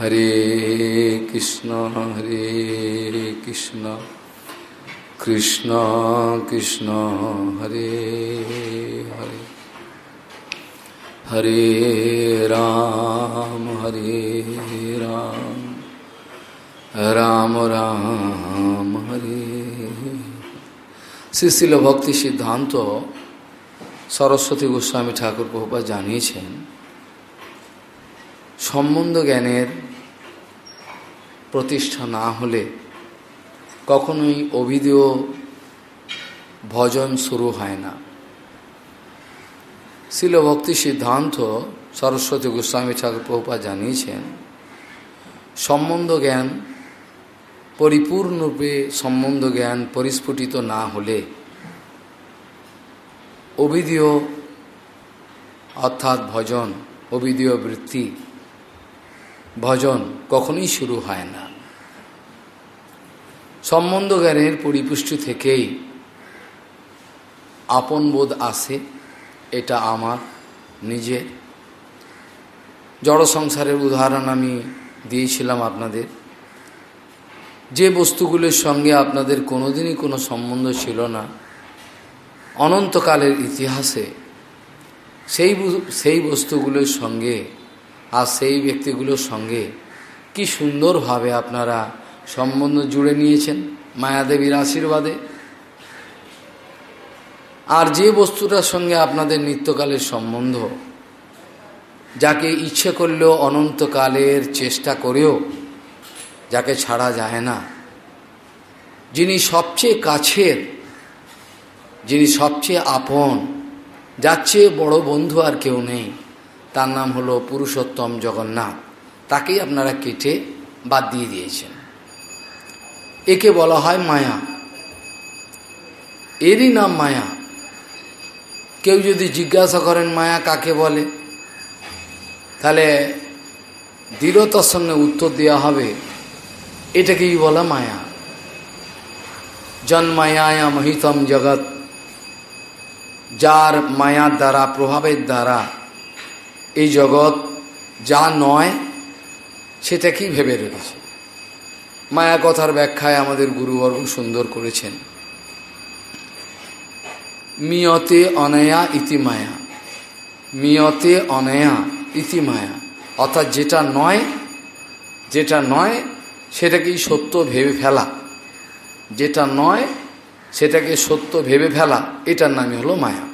হরে কৃষ্ণ হরে কৃষ্ণ। কৃষ্ণ কৃষ্ণ, হরে হরে। হরে রাম হরে রাম। রাম রাম, হরে। শ্রীশিল ভক্তি সিদ্ধান্ত সরস্বতী গোস্বামী ঠাকুর প্রভুপা জানিয়েছেন, সম্বন্ধ জ্ঞানের প্রতিষ্ঠা না হলে কখনোই অভিধেয় ভজন শুরু হয় না। শিল ভক্তি সিদ্ধান্ত সরস্বতী গোস্বামী ঠাকুর প্রভুপা জানিয়েছেন, সম্বন্ধ জ্ঞান পরিপূর্ণরূপে সম্বন্ধ জ্ঞান পরিস্ফুটিত না হলে অভিধেয় অর্থাৎ ভজন, অভিধেয় বৃত্তি ভজন কখনোই শুরু হয় না। সম্বন্ধ জ্ঞানের পরিপুষ্টি থেকেই আপন বোধ আসে এটা আমার, নিজের। জড় সংসারের উদাহরণ আমি দিয়েছিলাম আপনাদের। যে বস্তুগুলোর সঙ্গে আপনাদের কোনোদিনই কোনো সম্বন্ধ ছিল না, অনন্তকালের ইতিহাসে সেই সেই বস্তুগুলোর সঙ্গে আর সেই ব্যক্তিগুলোর সঙ্গে কি সুন্দরভাবে আপনারা সম্বন্ধ জুড়ে নিয়েছেন, মায়াদেবীর আশীর্বাদে। আর যে বস্তুটার সঙ্গে আপনাদের নিত্যকালের সম্বন্ধ, যাকে ইচ্ছে করলেও অনন্তকালের চেষ্টা করেও যাকে ছাড়া যায় না, যিনি সবচেয়ে কাছের, যিনি সবচেয়ে আপন, যার চেয়ে বড় বন্ধু আর কেউ নেই। তার নাম হলো পুরুষোত্তম জগন্নাথ। তাকেই আপনারা কেটে বাদ দিয়ে দিয়েছেন। একে বলা হয় মায়া। এরই নাম মায়া। কেউ যদি জিজ্ঞাসা করেন, মায়া কাকে বলে? তাহলে দৃঢ়তার সঙ্গে উত্তর দেওয়া হবে, এটাকেই বলা মায়া। জন্মায়া মহিতম জগৎ, যার মায়ার দ্বারা, প্রভাবের দ্বারা এই জগৎ যা নয় সেটাকেই ভেবে রেখেছে? মায়া কথার ব্যাখ্যায় আমাদের গুরুবর্গ সুন্দর করেছেন। মিয়তে অনয়া ইতি মায়া। মিয়তে অনয়া ইতি মায়া। অর্থাৎ যেটা নয় যেটা নয়, সেটাকেই সত্য ভেবে ফেলা। যেটা নয়, সেটাকে সত্য ভেবে ফেলা, এটার নামই হলো মায়া।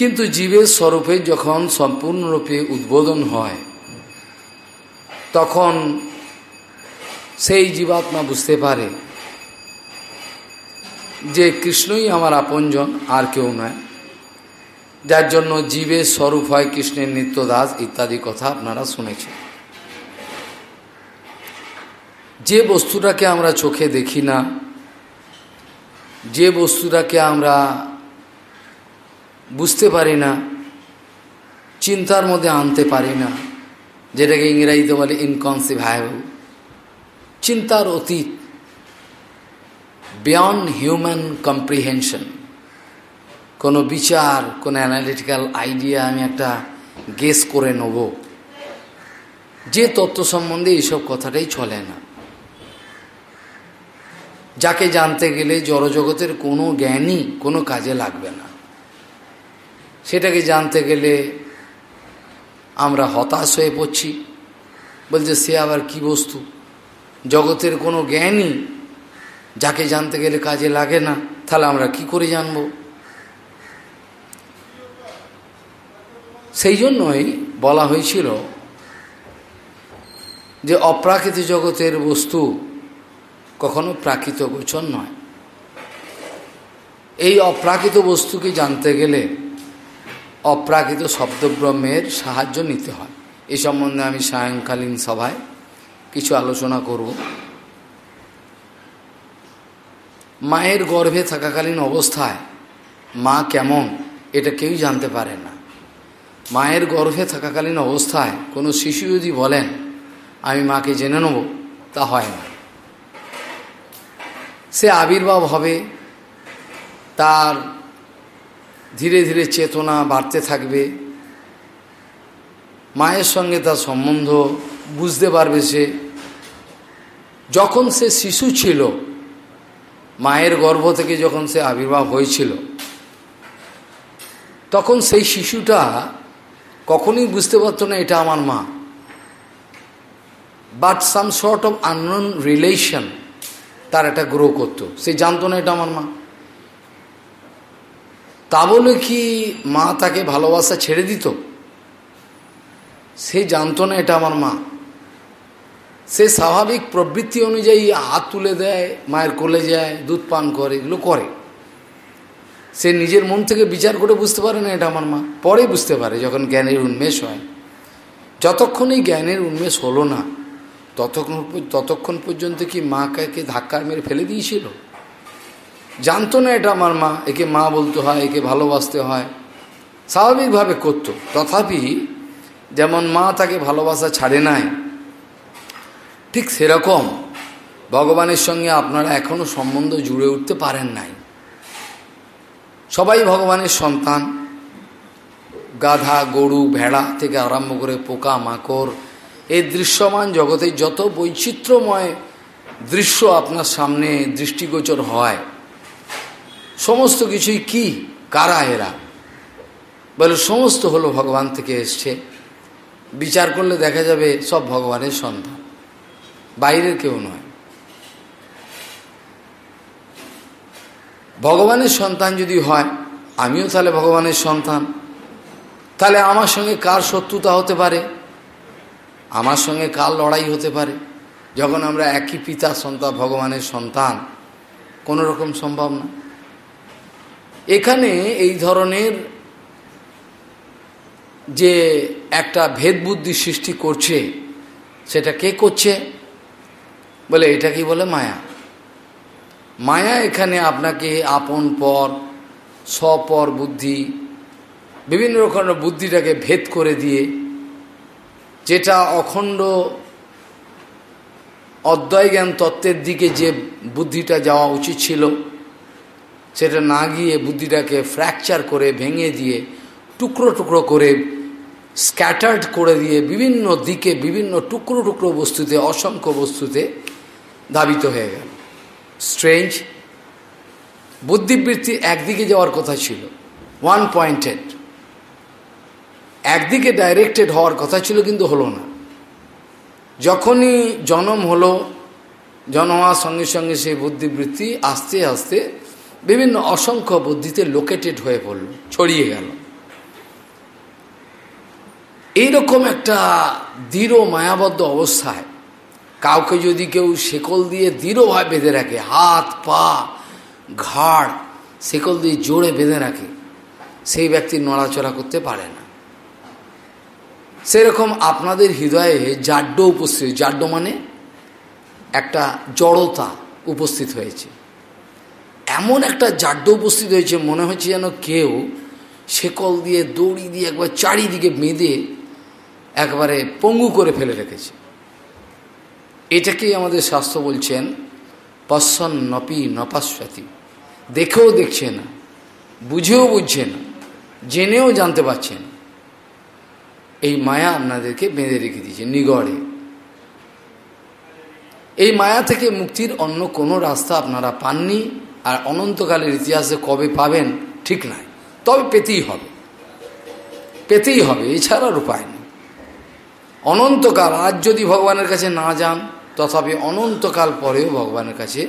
কিন্তু জীবের স্বরূপে যখন সম্পূর্ণরূপে উদ্বোধন হয়, তখন সেই জীবাত্মা বুঝতে পারে যে কৃষ্ণই আমার আপনজন, আর কেউ নয়। যার জন্য জীবের স্বরূপ হয় কৃষ্ণের নিত্যদাস ইত্যাদি কথা আপনারা শুনেছেন। যে বস্তুটাকে আমরা চোখে দেখি না, যে বস্তুটাকে আমরা বুঝতে পারি না, চিন্তার মধ্যে আনতে পারি না। যেটাকে ইংরাজিতে বলে ইনকনসিভাইবল চিন্তার অতীত বিয়ন্ড হিউম্যান কম্প্রিহেনশন কোনো বিচার, কোনো অ্যানালিটিক্যাল আইডিয়া আমি একটা গেস করে নেব। যে তত্ত্ব সম্বন্ধে এইসব কথাটাই চলে না। যাকে জানতে গেলে জড়জগতের কোনো জ্ঞানই কোনো কাজে লাগবে না। সেটাকে জানতে গেলে আমরা হতাশ হয়ে পড়ছি। বলছে, সে আবার কি বস্তু? জগতের কোনো জ্ঞানই যাকে জানতে গেলে কাজে লাগে না, তাহলে আমরা কি করে জানব? সেই জন্যই বলা হয়েছিল যে, অপ্রাকৃত জগতের বস্তু কখনো প্রাকৃত গোচর নয়। এই অপ্রাকৃত বস্তুকে জানতে গেলে অপ্রাকৃত শব্দব্রহ্মের সাহায্য নিতে হয়। এ সম্বন্ধে আমি সায়ংকালীন সভায় কিছু আলোচনা করব। মায়ের গর্ভে থাকাকালীন অবস্থায় মা কেমন, এটা কেউই জানতে পারে না। মায়ের গর্ভে থাকাকালীন অবস্থায় কোনো শিশু যদি বলেন, আমি মাকে জেনে নেব তা হয় না। সে আবির্ভাব হবে, তার ধীরে ধীরে চেতনা বাড়তে থাকবে। মায়ের সঙ্গে তার সম্বন্ধ বুঝতে পারবে সে। যখন সে শিশু ছিল, মায়ের গর্ভ থেকে যখন সে আবির্ভাব হয়েছিল, তখন সেই শিশুটা কখনই বুঝতে পারতো না, এটা আমার মা। But some short of unknown relation তার একটা গ্রো করতো। সে জানতো না, এটা আমার মা। তা বলে কি মা তাকে ভালোবাসা ছেড়ে দিত? সে জানতো না এটা আমার মা। সে স্বাভাবিক প্রবৃত্তি অনুযায়ী হাত তুলে দেয়, মায়ের কোলে যায়, দুধ পান করে, এগুলো করে। সে নিজের মন থেকে বিচার করে বুঝতে পারে না এটা আমার মা। পরে বুঝতে পারে যখন জ্ঞানের উন্মেষ হয়। যতক্ষণ এই জ্ঞানের উন্মেষ হলো না, ততক্ষণ ততক্ষণ পর্যন্ত কি মা কাকে ধাক্কা মেরে ফেলে দিয়েছিল? জানতো না এটা আমার মা, একে মা বলতে হয়, একে ভালোবাসতে হয়। স্বাভাবিকভাবে করত। তথাপি যেমন মা তাকে ভালোবাসা ছাড়ে নাই, ঠিক সেরকম ভগবানের সঙ্গে আপনারা এখনও সম্বন্ধ জুড়ে উঠতে পারেন নাই। সবাই ভগবানের সন্তান। গাধা, গরু, ভেড়া থেকে আরম্ভ করে পোকা, মাকড় এই দৃশ্যমান জগতে যত বৈচিত্র্যময় দৃশ্য আপনার সামনে দৃষ্টিগোচর হয় সমস্ত কিছুই কি? কারা এরা? বলে, সমস্ত হলো ভগবান থেকে এসছে। বিচার করলে দেখা যাবে সব ভগবানের সন্তান। বাইরের কেউ নয়। ভগবানের সন্তান যদি হয়, আমিও তাহলে ভগবানের সন্তান। তাহলে আমার সঙ্গে কার শত্রুতা হতে পারে? আমার সঙ্গে কার লড়াই হতে পারে? যখন আমরা একই পিতা সন্তান, ভগবানের সন্তান, কোনো রকম সম্ভব না। এখানে এই ধরনের যে একটা ভেদ বুদ্ধি সৃষ্টি করছে, সেটা কে করছে? বলে এটা কি বলে? মায়া। মায়া এখানে আপনাকে আপন পর, স্বপর বুদ্ধি, বিভিন্ন রকমের বুদ্ধিটাকে ভেদ করে দিয়ে, যেটা অখণ্ড অদ্বয় জ্ঞান তত্ত্বের দিকে যে বুদ্ধিটা যাওয়া উচিত ছিল সেটা না গিয়ে বুদ্ধিটাকে ফ্র্যাকচার করে, ভেঙে দিয়ে, টুকরো টুকরো করে স্ক্যাটার্ড করে দিয়ে বিভিন্ন দিকে, বিভিন্ন টুকরো টুকরো বস্তুতে, অসংখ্য বস্তুতে ধাবিত হয়ে গেল। স্ট্রেঞ্জ বুদ্ধিবৃত্তি একদিকে যাওয়ার কথা ছিল ওয়ান পয়েন্টেড একদিকে ডাইরেক্টেড হওয়ার কথা ছিল কিন্তু হলো না। যখনই জন্ম হলো, জন্ম হওয়ার সঙ্গে সঙ্গে সেই বুদ্ধিবৃত্তি আস্তে আস্তে বিভিন্ন অসংখ্য বুদ্ধিতে লোকেটেড হয়ে পড়ল, ছড়িয়ে গেল। এইরকম একটা দৃঢ়, মায়াবদ্ধ অবস্থায় কাউকে যদি কেউ শেকল দিয়ে দৃঢ়ভাবে বেঁধে রাখে, হাত, পা, ঘাড় শেকল দিয়ে জোরে বেঁধে রাখে, সেই ব্যক্তি নড়াচড়া করতে পারে না। সেরকম আপনাদের হৃদয়ে জাড্য উপস্থিত জাড্য মানে একটা জড়তা উপস্থিত হয়েছে। এমন একটা জাড্য উপস্থিত হয়েছে, মনে হচ্ছে যেন কেউ শেকল দিয়ে, দড়ি দিয়ে একবার চারিদিকে বেঁধে একবারে পঙ্গু করে ফেলে রেখেছে। এটাকেই আমাদের শাস্ত্র বলছেন পশ্বন নপি নপাশ্বাতি দেখেও দেখছে না, বুঝেও বুঝছে না, জেনেও জানতে পারছেন এই মায়া আপনাদেরকে বেঁধে রেখে দিয়েছে, নিগড়ে। এই মায়া থেকে মুক্তির অন্য কোনো রাস্তা আপনারা পাননি। আর অনন্তকালের ইতিহাসে কবে পাবেন ঠিক নাই। তবে পেতেই হবে। পেতেই হবে এছাড়ার উপায় নেই। অনন্তকাল আজ যদি ভগবানের কাছে না যান, তথাপি অনন্তকাল পরেও ভগবানের কাছে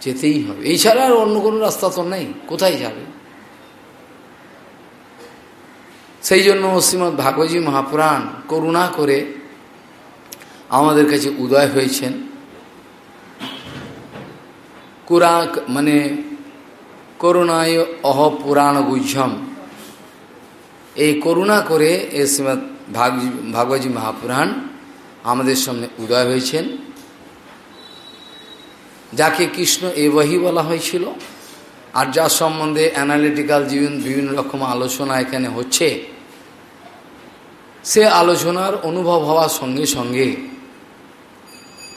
যেতেই হবে। এছাড়া আর অন্য কোনো রাস্তা তো নেই, কোথায় যাবে? সেই জন্য শ্রীমৎ ভাগবতী মহাপুরাণ করুণা করে আমাদের কাছে উদয় হয়েছেন। কুরা মানে করুণায় অহ পুরাণ গুহ্যম। এই করুণা করে এ শ্রীমৎ ভাগবতী মহাপুরাণ আমাদের সামনে উদয় হয়েছেন। যাকে কৃষ্ণ এবহি বলা হয়েছিল। আর যার সম্বন্ধে অ্যানালিটিক্যাল জীবন বিভিন্ন রকম আলোচনা এখানে হচ্ছে। সে আলোচনার অনুভব হওয়ার সঙ্গে সঙ্গে,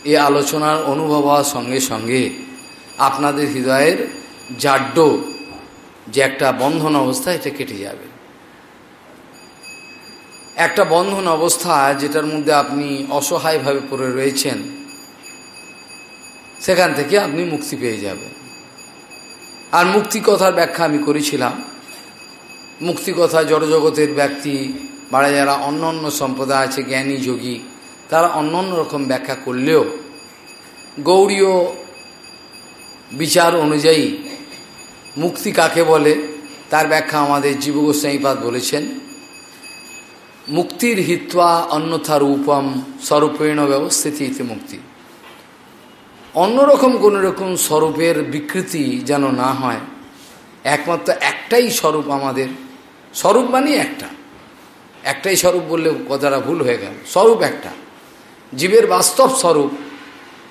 এ আলোচনার অনুভব হওয়ার সঙ্গে সঙ্গে আপনাদের হৃদয়ের জাড্য যে একটা বন্ধন অবস্থা এটা কেটে যাবে। একটা বন্ধন অবস্থা যেটার মধ্যে আপনি অসহায়ভাবে পড়ে রয়েছেন, সেখান থেকে আপনি মুক্তি পেয়ে যাবেন। আর মুক্তি কথার ব্যাখ্যা আমি করেছিলাম। মুক্তি কথা জড়জগতের ব্যক্তি বা যারা অন্য অন্য সম্প্রদায় আছে, জ্ঞানী, যোগী, তারা অন্য অন্য রকম ব্যাখ্যা করলেও গৌরীয় বিচার অনুযায়ী মুক্তি কাকে বলে, তার ব্যাখ্যা আমাদের জীবগোস্বাইপাদ বলেছেন। মুক্তির হিত্বা অন্যথা রূপম স্বরূপেণ ব্যবস্থিতি ইতি মুক্তি। অন্যরকম কোন রকম স্বরূপের বিকৃতি যেন না হয়, একমাত্র একটাই স্বরূপ আমাদের। স্বরূপ মানে একটা। একটাই স্বরূপ বললে কথাটা ভুল হয়ে গেল। স্বরূপ একটা। জীবের বাস্তব স্বরূপ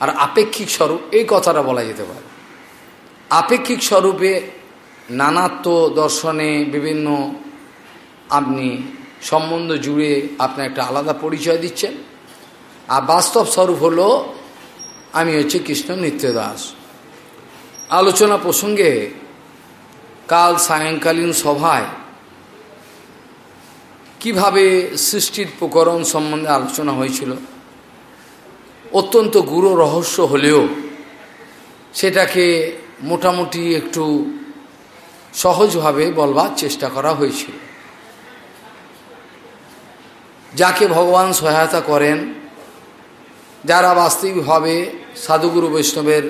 আর আপেক্ষিক স্বরূপ, এই কথাটা বলা যেতে পারে। আপেক্ষিক স্বরূপে নানাত্ব দর্শনে বিভিন্ন আপনি সম্বন্ধ জুড়ে আপনার একটা আলাদা পরিচয় দিচ্ছেন। আর বাস্তব স্বরূপ হল, আমি হচ্ছে কৃষ্ণ নিত্যদাস। আলোচনা প্রসঙ্গে কাল সায়ংকালীন সভায় কীভাবে সৃষ্টির প্রকরণ সম্বন্ধে আলোচনা হয়েছিল, অত্যন্ত গুরু রহস্য হলেও সেটাকে মোটামুটি একটু সহজভাবে বলবার চেষ্টা করা হয়েছিল। যাকে ভগবান সহায়তা করেন, যারা বাস্তবিকভাবে সাধুগুরু বৈষ্ণবের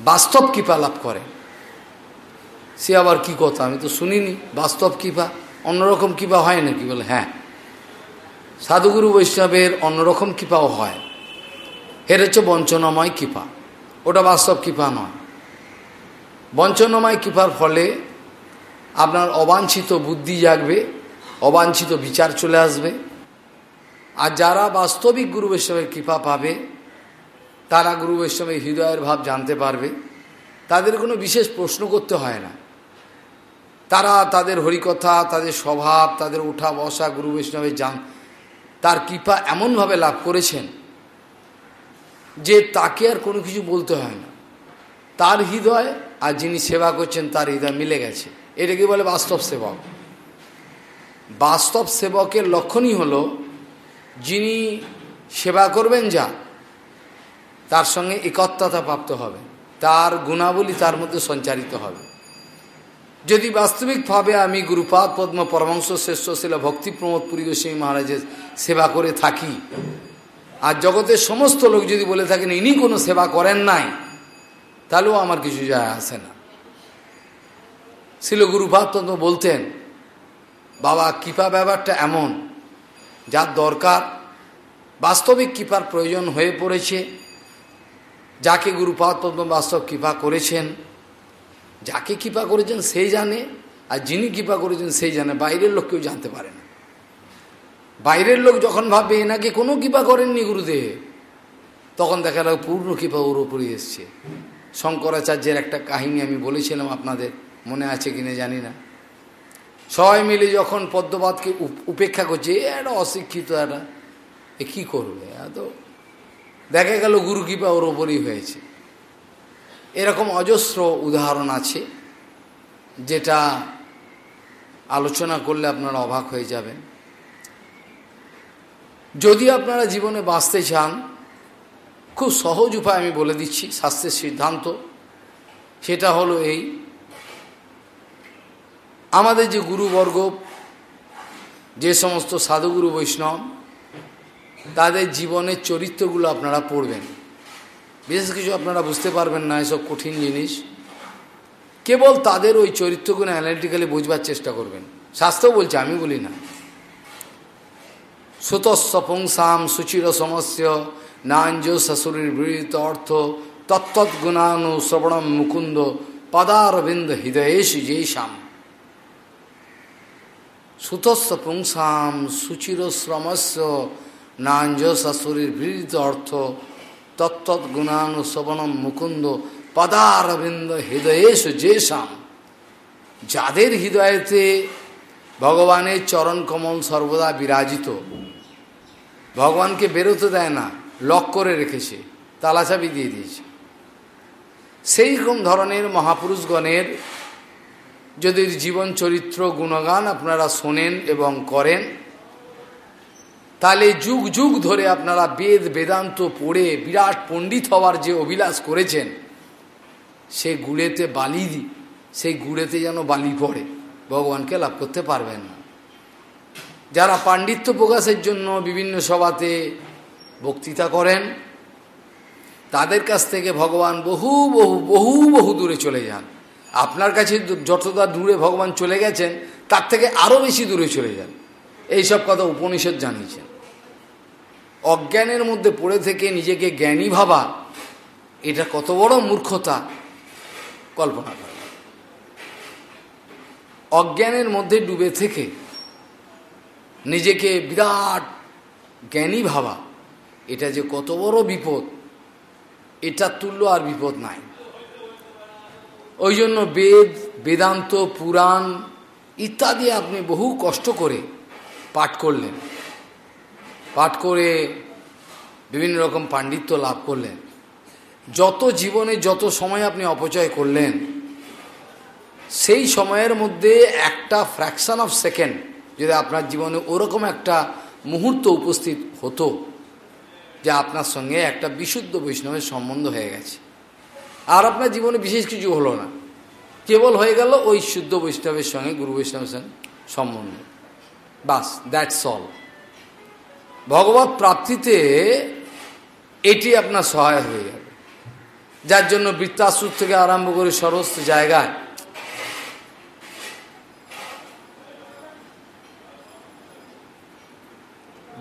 বাস্তব কৃপা লাভ করে সে আবার কি কথা? আমি তো শুনিনি। বাস্তব কৃপা? অন্যরকম কৃপা হয় নাকি? বলে হ্যাঁ। সাধুগুরু বৈষ্ণবের অন্যরকম কৃপাও হয়। এর হচ্ছে বঞ্চনাময় কৃপা। ওটা বাস্তব কৃপা নয়। বঞ্চনাময় কৃপার ফলে আপনার অবাঞ্ছিত বুদ্ধি জাগবে, অবাঞ্ছিত বিচার চলে আসবে। আর যারা বাস্তবিক গুরু বৈষ্ণবের কৃপা পাবে, তারা গুরু বৈষ্ণবের হৃদয়ের ভাব জানতে পারবে। তাদের কোনো বিশেষ প্রশ্ন করতে হয় না। তারা তাদের হরিকথা, তাদের স্বভাব, তাদের উঠা বসা গুরু বৈষ্ণবের জান তার কৃপা এমনভাবে লাভ করেছেন যে তাকে আর কোনো কিছু বলতে হয় না। তার হৃদয় আর যিনি সেবা করছেন তার হৃদয় মিলে গেছে। এটাকে বলে বাস্তব সেবক? বাস্তব সেবকের লক্ষণই হলো, যিনি সেবা করবেন যা, তার সঙ্গে একত্রতা প্রাপ্ত হবে। তার গুণাবলী তার মধ্যে সঞ্চারিত হবে। যদি বাস্তবিকভাবে আমি গুরুপাদ, পদ্ম পরমাংশ শ্রেষ্ঠ ছিল ভক্তি প্রমোদ পুরী গোস্বামী মহারাজের সেবা করে থাকি, আর জগতের সমস্ত লোক যদি বলে থাকেন, ইনি কোনো সেবা করেন নাই তাহলেও আমার কিছু যায় আসে না। গুরুপাদ পদ্ম বলতেন, বাবা, কৃপা ব্যাপারটা এমন, যার দরকার বাস্তবিক কৃপার প্রয়োজন হয়ে পড়েছে। যাকে পদ্ম বাস্তব কৃপা করেছেন, যাকে কৃপা করেছেন সেই জানে, আর যিনি কৃপা করেছেন সেই জানে। বাইরের লোক কেউ জানতে পারে না। বাইরের লোক যখন ভাববে, এনাকে কোনো কৃপা করেননি গুরুদেব, তখন দেখা গেল পূর্ণ কৃপা ওর উপরে এসছে। শঙ্করাচার্যের একটা কাহিনী আমি বলেছিলাম, আপনাদের মনে আছে কিনা জানি না। সবাই মিলে যখন পদ্মপাতকে উপেক্ষা করছে একটা অশিক্ষিত একটা, এ কী করবে? এত দেখা গেল গুরু কৃপা ওর ওপরই হয়েছে। এরকম অজস্র উদাহরণ আছে, যেটা আলোচনা করলে আপনারা অবাক হয়ে যাবেন। যদি আপনারা জীবনে বাঁচতে চান খুব সহজ উপায় আমি বলে দিচ্ছি স্বাস্থ্যের সিদ্ধান্ত। সেটা হলো এই। আমাদের যে গুরুবর্গ, যে সমস্ত সাধুগুরু বৈষ্ণব, তাদের জীবনের চরিত্রগুলো আপনারা পড়বেন। বিশেষ কিছু আপনারা বুঝতে পারবেন না এসব কঠিন জিনিস। কেবল তাদের ওই চরিত্রগুলো অ্যানালিটিক্যালি বুঝবার চেষ্টা করবেন। শাস্ত্র বলছে, আমি বলি না। সুতস্ব পুংসাম সুচির সমস্য নাঞ্জ শাশুড়ির বিড়িত অর্থ তত্তৎগুণানু শ্রবণম মুকুন্দ, পদারবিন্দ হৃদয়েশু যেইসাম সুতস্ব পুংসাম সুচির শ্রমস্য নাঞ্জ শাশুড়ির বিড়িত অর্থ তত্তৎগুণানু শ্রবণম মুকুন্দ, পদারবিন্দ হৃদয়েশু যেসাম যাদের হৃদয়েতে ভগবানের চরণ কমল সর্বদা বিরাজিত, ভগবানকে বেরোতে দেয় না। লক করে রেখেছে, তালাচাবি দিয়ে দিয়েছে। সেই রকম ধরনের মহাপুরুষগণের যদি জীবন চরিত্র গুণগান আপনারা শোনেন এবং করেন, তাহলে যুগ যুগ ধরে আপনারা বেদ বেদান্ত পড়ে বিরাট পণ্ডিত হওয়ার যে অভিলাষ করেছেন, সে গুড়েতে বালি সেই গুড়েতে যেন বালি পড়ে, ভগবানকে লাভ করতে পারবেন না। যারা পাণ্ডিত্য প্রকাশের জন্য বিভিন্ন সভাতে বক্তৃতা করেন, তাদের কাছ থেকে ভগবান বহু বহু বহু বহু দূরে চলে যান। আপনার কাছে যতটা দূরে ভগবান চলে গেছেন, তার থেকে আরও বেশি দূরে চলে যান। এইসব কথা উপনিষদ জানিয়েছেন। অজ্ঞানের মধ্যে পড়ে থেকে নিজেকে জ্ঞানী ভাবা, এটা কত বড় মূর্খতা, কল্পনা করে অজ্ঞানের মধ্যে ডুবে থেকে নিজেকে বিরাট জ্ঞানী ভাবা এটা যে কত বড় বিপদ, এটা তুল্য আর বিপদ নাই। ওই জন্য বেদ, বেদান্ত, পুরাণ ইত্যাদি আপনি বহু কষ্ট করে পাঠ করলেন। পাঠ করে বিভিন্ন রকম পাণ্ডিত্য লাভ করলেন। যত জীবনে যত সময় আপনি অপচয় করলেন, সেই সময়ের মধ্যে একটা ফ্র্যাকশন অফ সেকেন্ড যদি আপনার জীবনে ওরকম একটা মুহূর্ত উপস্থিত হতো যে আপনার সঙ্গে একটা বিশুদ্ধ বৈষ্ণবের সম্বন্ধ হয়ে গেছে। আর আপনার জীবনে বিশেষ কিছু হলো না। কেবল হয়ে গেল ওই শুদ্ধ বৈষ্ণবের সঙ্গে গুরু বৈষ্ণবের সঙ্গে সম্বন্ধ। বাস দ্যাটস অল ভগবত প্রাপ্তিতে এটি আপনার সহায় হয়ে যাবে। যার জন্য বৃত্তাসুর থেকে আরম্ভ করে সমস্ত জায়গায়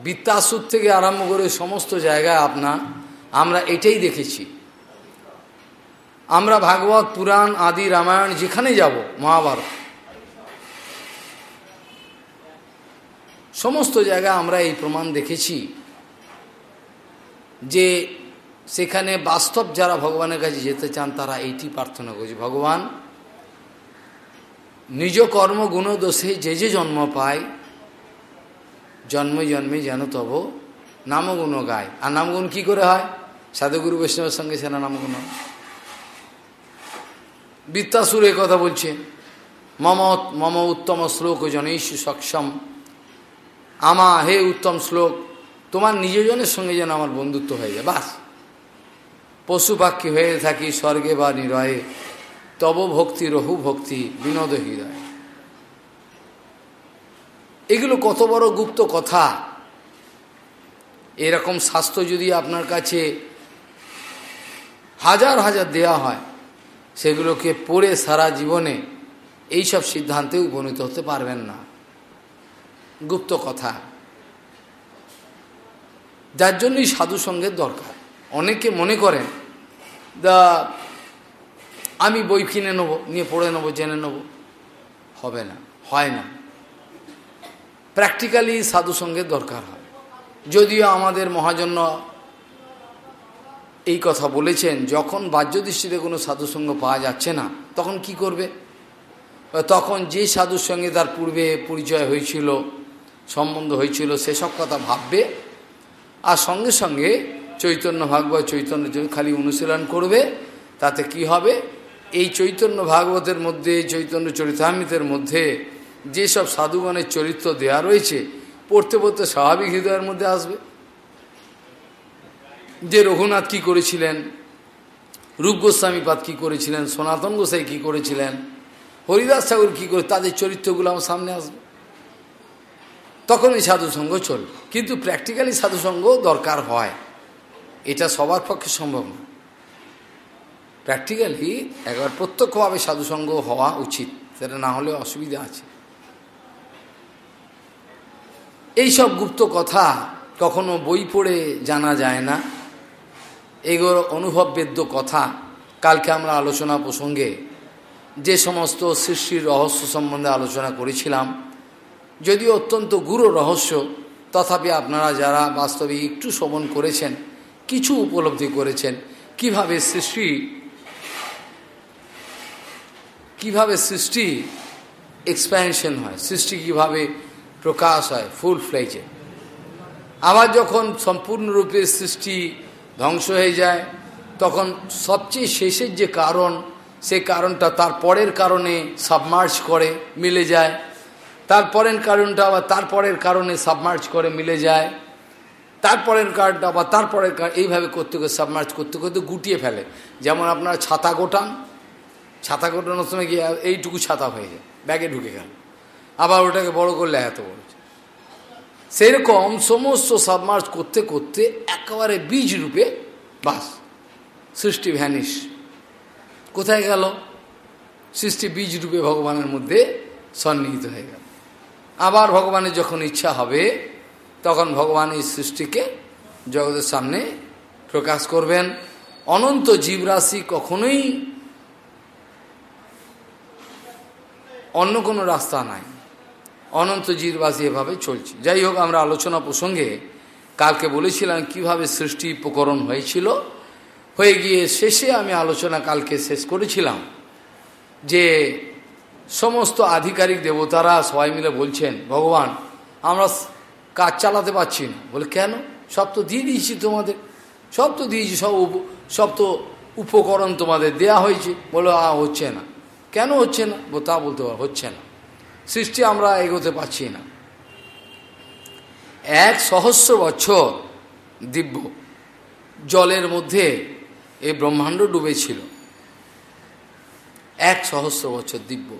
বৃত্তাসুর থেকে আরম্ভ করে সমস্ত জায়গায় আপনার আমরা এটাই দেখেছি। আমরা ভাগবত, পুরাণ, আদি, রামায়ণ, যেখানে যাব, মহাভারত, সমস্ত জায়গায় আমরা এই প্রমাণ দেখেছি যে সেখানে বাস্তব যারা ভগবানের কাছে যেতে চান, তারা এইটি প্রার্থনা করছে, ভগবান, নিজ কর্ম, গুণ, দোষে যে যে জন্ম পায় জন্মে জন্মে যেন তব নামগুণ গায়। আর নামগুণ কি করে হয়? সাধুগুরু বৈষ্ণবের সঙ্গে সেনা নামগুণ। বৃত্তাসুর এ কথা বলছে, মম মম উত্তম শ্লোক জনেশু সক্ষম। আমা হে উত্তম শ্লোক, তোমার নিজজনের সঙ্গে যেন আমার বন্ধুত্ব হয়ে যায়। বাস। পশু পাখি হয়ে থাকি স্বর্গে বা নিরয়ে, তব ভক্তি রহু ভক্তি বিনোদ হৃদয়। এগুলো কত বড় গুপ্ত কথা? এরকম স্বাস্থ্য যদি আপনার কাছে হাজার হাজার দেয়া হয়, সেগুলোকে পড়ে সারা জীবনে এই সব সিদ্ধান্তে উপনীত হতে পারবেন না। গুপ্ত কথা। যার জন্যই সাধু সঙ্গের দরকার। অনেকে মনে করেন, দা, আমি বই কিনে নেব, নিয়ে পড়ে নেব, জেনে নেব। হবে না, হয় না। প্র্যাকটিক্যালি সাধুসঙ্গের দরকার হয়। যদিও আমাদের মহাজন্য এই কথা বলেছেন, যখন বাহ্য দৃষ্টিতে কোনো সাধুসঙ্গ পাওয়া যাচ্ছে না, তখন কি করবে? তখন যে সাধুর সঙ্গে তার পূর্বে পরিচয় হয়েছিল, সম্বন্ধ হয়েছিল সেসব কথা ভাববে, আর সঙ্গে সঙ্গে চৈতন্য ভাগবত, চৈতন্য খালি অনুশীলন করবে, তাতে কি হবে? এই চৈতন্য ভাগবতের মধ্যে, চৈতন্য চরিতামিতের মধ্যে যেসব সাধুগণের চরিত্র দেয়া রয়েছে, পড়তে পড়তে স্বাভাবিক হৃদয়ের মধ্যে আসবে। যে রঘুনাথ কি করেছিলেন, রূপ গোস্বামীপাদ কী করেছিলেন, সনাতন গোসাই কী করেছিলেন, হরিদাস ঠাকুর কী করে, তাদের চরিত্রগুলো আমার সামনে আসবে। তখন এই সাধুসঙ্গ চলবে। কিন্তু প্র্যাকটিক্যালি সাধুসঙ্গ দরকার হয়। এটা সবার পক্ষে সম্ভব না। প্র্যাকটিক্যালি একবার প্রত্যক্ষভাবে সাধুসঙ্গ হওয়া উচিত। সেটা না হলে অসুবিধা আছে। এইসব গুপ্ত কথা কখনো বই পড়ে জানা যায় না। এগুলো অনুভববেদ্য কথা। কালকে আমরা আলোচনা প্রসঙ্গে যে সমস্ত সৃষ্টির রহস্য সম্বন্ধে আলোচনা করেছিলাম, যদিও অত্যন্ত গুরু রহস্য, তথাপি আপনারা যারা বাস্তবে একটু শ্রবণ করেছেন, কিছু উপলব্ধি করেছেন, কীভাবে সৃষ্টি কীভাবে সৃষ্টি এক্সপ্যানশন হয়, সৃষ্টি কীভাবে প্রকাশ হয় ফুল ফ্লেজে আবার যখন সম্পূর্ণরূপে সৃষ্টি ধ্বংস হয়ে যায়, তখন সবচেয়ে শেষের যে কারণ, সে কারণটা তার পরের কারণে সাবমার্জ করে, মিলে যায়। তারপরের কারণটা আবার তারপরের কারণে সাবমার্জ করে, মিলে যায়। তারপরের কার্ডটা বা তারপরের কার্ড এইভাবে করতে করতে সাবমার্চ করতে করতে গুটিয়ে ফেলে। যেমন আপনার ছাতা গোটান, ছাতা গোটানোর সময় গিয়ে এইটুকু ছাতা হয়ে যায়, ব্যাগে ঢুকে গেল। আবার ওটাকে বড় করলে এত বড় সেরকম সমস্ত সাবমার্জ করতে করতে একেবারে বীজ রূপে বাস, সৃষ্টি ভ্যানিশ কোথায় গেল? সৃষ্টি বীজ রূপে ভগবানের মধ্যে সন্নিহিত হয়ে গেল। আবার ভগবানের যখন ইচ্ছা হবে, তখন ভগবান এই সৃষ্টিকে জগতের সামনে প্রকাশ করবেন। অনন্ত জীবরাশি কখনোই অন্য কোনো রাস্তা নাই। অনন্ত জীবরাশি এভাবে চলছে। যাই হোক আমরা আলোচনা প্রসঙ্গে কালকে বলেছিলাম কীভাবে সৃষ্টি উপকরণ হয়েছিল। হয়ে গিয়ে শেষে আমি আলোচনা কালকে শেষ করেছিলাম যে সমস্ত আধিকারিক দেবতারা সবাই মিলে বলছেন, ভগবান, আমরা কাজ চালাতে পারছি না। বলে, কেন? সব তো দিয়ে দিয়েছি তোমাদের, সব তো দিয়েছি, সব সব তো উপকরণ তোমাদের দেয়া হয়েছে। বলো হচ্ছে না। কেন হচ্ছে না? তা বলতে হচ্ছে না। সৃষ্টি আমরা এগোতে পারছি না। এক সহস্র বছর দিব্য জলের মধ্যে এই ব্রহ্মাণ্ড ডুবেছিল। এক সহস্র বছর দিব্য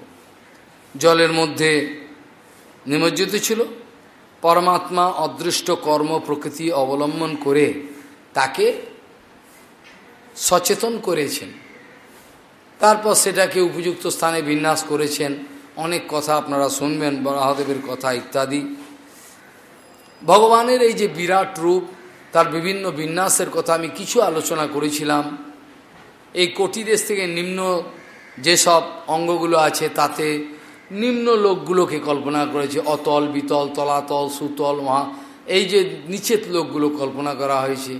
জলের মধ্যে নিমজ্জিত ছিল। পরমাত্মা অদৃষ্ট কর্ম প্রকৃতি অবলম্বন করে তাকে সচেতন করেছেন। তারপর সেটাকে উপযুক্ত স্থানে বিন্যাস করেছেন। অনেক কথা আপনারা শুনবেন, বরাহদেবের কথা ইত্যাদি। ভগবানের এই যে বিরাট রূপ, তার বিভিন্ন বিন্যাসের কথা আমি কিছু আলোচনা করেছিলাম। এই কোটি দেশ থেকে নিম্ন যেসব অঙ্গগুলো আছে, তাতে নিম্ন লোকগুলোকে কল্পনা করেছে। অতল, বিতল, তলাতল, সুতল, মহা, এই যে নিচের লোকগুলো কল্পনা করা হয়েছে।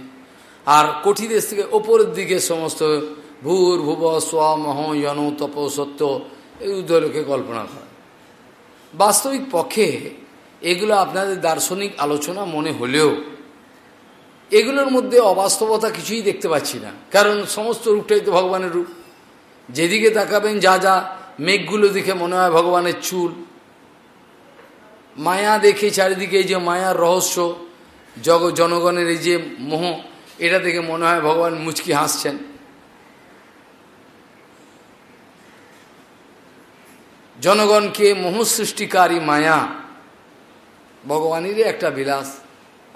আর কোটি দেশ থেকে ওপরের দিকে সমস্ত ভূর, ভুব, স্ব, মহ জন তপ, সত্য এই উদয়লোকে কল্পনা করা বাস্তবিক পক্ষে এগুলো আপনাদের দার্শনিক আলোচনা মনে হলেও এগুলোর মধ্যে অবাস্তবতা কিছুই দেখতে পাচ্ছি না। কারণ সমস্ত রূপটাই তো ভগবানের রূপ। যেদিকে তাকাবেন যা যা মেঘগুলো দেখে মনে হয় ভগবানের চুল, মায়া দেখে চারিদিকে এই যে মায়ার রহস্য, জগ, জনগণের এই যে মোহ, এটা দেখে মনে হয় ভগবান মুচকি হাসছেন। জনগণকে মোহ সৃষ্টিকারী মায়া। ভগবানেরই একটা বিলাস।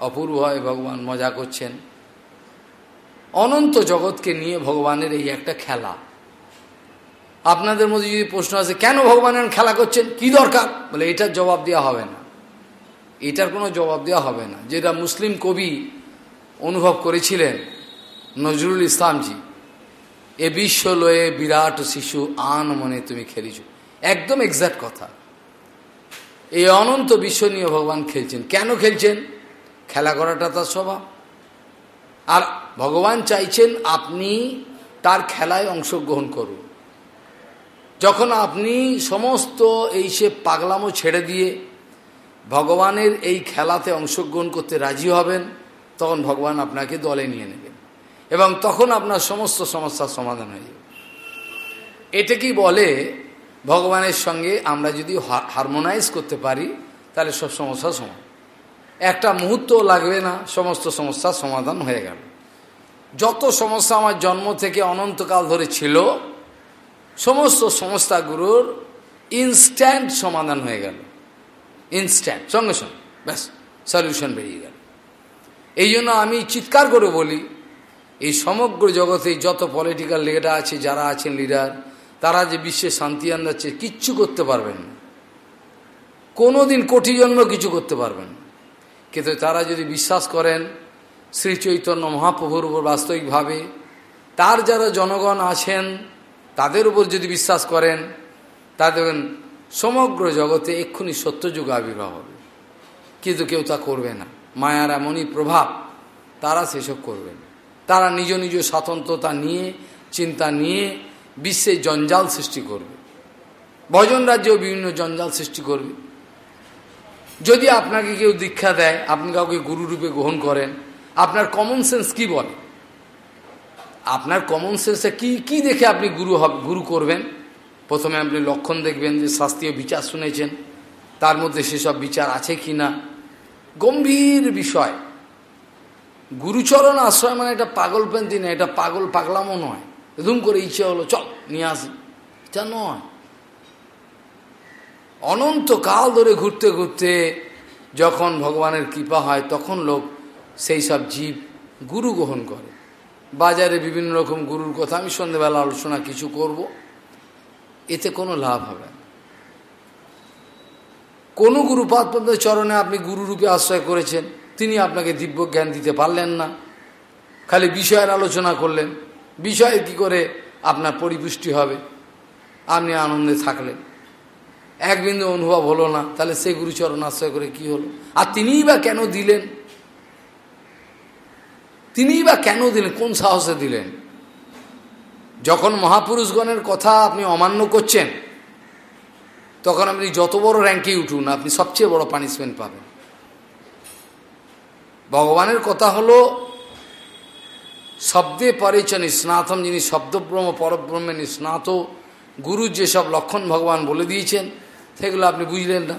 অপূর্ব হয় ভগবান, মজা করছেন। অনন্ত জগৎকে নিয়ে ভগবানের এই একটা খেলা। আপনাদের মধ্যে যদি প্রশ্ন আছে কেন ভগবানের খেলা করছেন? কি দরকার? বলে, এটার জবাব দেওয়া হবে না। এটার কোনো জবাব দেওয়া হবে না। যেটা মুসলিম কবি অনুভব করেছিলেন, নজরুল ইসলামজি এ বিশ্ব লয়ে বিরাট শিশু, আন মনে তুমি খেলিছ। একদম এক্সাক্ট কথা। এই অনন্ত বিশ্ব নিয়ে ভগবান খেলছেন। কেন খেলছেন? খেলা করাটা তার স্বভাব। আর ভগবান চাইছেন আপনি তার খেলায় অংশগ্রহণ করুন। যখন আপনি সমস্ত এই সে পাগলামো ছেড়ে দিয়ে ভগবানের এই খেলাতে অংশগ্রহণ করতে রাজি হবেন, তখন ভগবান আপনাকে দলে নিয়ে নেবেন এবং তখন আপনার সমস্ত সমস্যার সমাধান হয়ে যাবে। এটাকেই বলে ভগবানের সঙ্গে আমরা যদি হারমোনাইজ করতে পারি, তাহলে সব সমস্যার সমাধান একটা মুহূর্ত লাগবে না, সমস্ত সমস্যার সমাধান হয়ে গেল। যত সমস্যা আমার জন্ম থেকে অনন্তকাল ধরে ছিল, সমস্ত সমস্যাগুলোর ইনস্ট্যান্ট সমাধান হয়ে গেল। ইনস্ট্যান্ট সঙ্গে সঙ্গে, ব্যাস সলিউশন বেরিয়ে গেল। এই জন্য আমি চিৎকার করে বলি, এই সমগ্র জগতে যত পলিটিক্যাল লিডার আছে, যারা আছেন লিডার তারা যে বিশ্বে শান্তি আন্দাচ্ছে কিচ্ছু করতে পারবেন না। কোনো দিন কোটি জন্ম কিছু করতে পারবেন কিন্তু তারা যদি বিশ্বাস করেন, শ্রী চৈতন্য মহাপ্রভুর উপর বাস্তবিকভাবে তার যারা জনগণ আছেন, তাদের উপর যদি বিশ্বাস করেন তাদের সমগ্র জগতে এক্ষুনি সত্যযুগ আবির্ভাব হবে। কিন্তু কেউ তা করবে না। মায়ার এমনই প্রভাব তারা সেসব করবে তারা নিজ নিজ স্বাতন্ত্রতা নিয়ে, চিন্তা নিয়ে বিশ্বে জঞ্জাল সৃষ্টি করবে। ভজন রাজ্যেও বিভিন্ন জঞ্জাল সৃষ্টি করবে। যদি আপনাকে কেউ দীক্ষা দেয়, আপনি কাউকে গুরুরূপে গ্রহণ করেন, আপনার কমন সেন্স কি বলে? আপনার কমন সেন্সে কি কি দেখে আপনি গুরু গুরু করবেন? প্রথমে আপনি লক্ষণ দেখবেন যে শাস্ত্রীয় বিচার শুনেছেন, তার মধ্যে সেসব বিচার আছে কি না গম্ভীর বিষয়। গুরুচরণ আশ্রয় মানে এটা পাগল পেন্তি না, এটা পাগল পাগলামও নয়। ধুম করে ইচ্ছে হলো, চল, নিয়ে আসি। এটা নয়। অনন্ত কাল ধরে ঘুরতে ঘুরতে যখন ভগবানের কৃপা হয়, তখন লোক সেই সব জীব গুরু গ্রহণ করে। বাজারে বিভিন্ন রকম গুরুর কথা, আমি সন্ধ্যেবেলা আলোচনা কিছু করব। এতে কোনো লাভ হবে কোনো গুরুপাদ চরণে আপনি গুরুরূপে আশ্রয় করেছেন, তিনি আপনাকে দিব্য জ্ঞান দিতে পারলেন না। খালি বিষয়ের আলোচনা করলেন। বিষয়ে কি করে আপনার পরিপুষ্টি হবে? আপনি আনন্দে থাকলেন। এক বিন্দু অনুভব হলো না, তাহলে সেই গুরুচরণ আশ্রয় করে কি হলো? আর তিনিই বা কেন দিলেন? তিনিই বা কেন দিলেন? কোন সাহসে দিলেন? যখন মহাপুরুষগণের কথা আপনি অমান্য করছেন, তখন আপনি যত বড় র্যাঙ্কে উঠুন, আপনি সবচেয়ে বড় পানিশমেন্ট পাবেন। ভগবানের কথা হলো শব্দে পরিচ স্নাতম যিনি শব্দব্রহ্ম, পরব্রহ্মে স্নাত, গুরুর যেসব লক্ষণ ভগবান বলে দিয়েছেন, সেগুলো আপনি বুঝলেন না।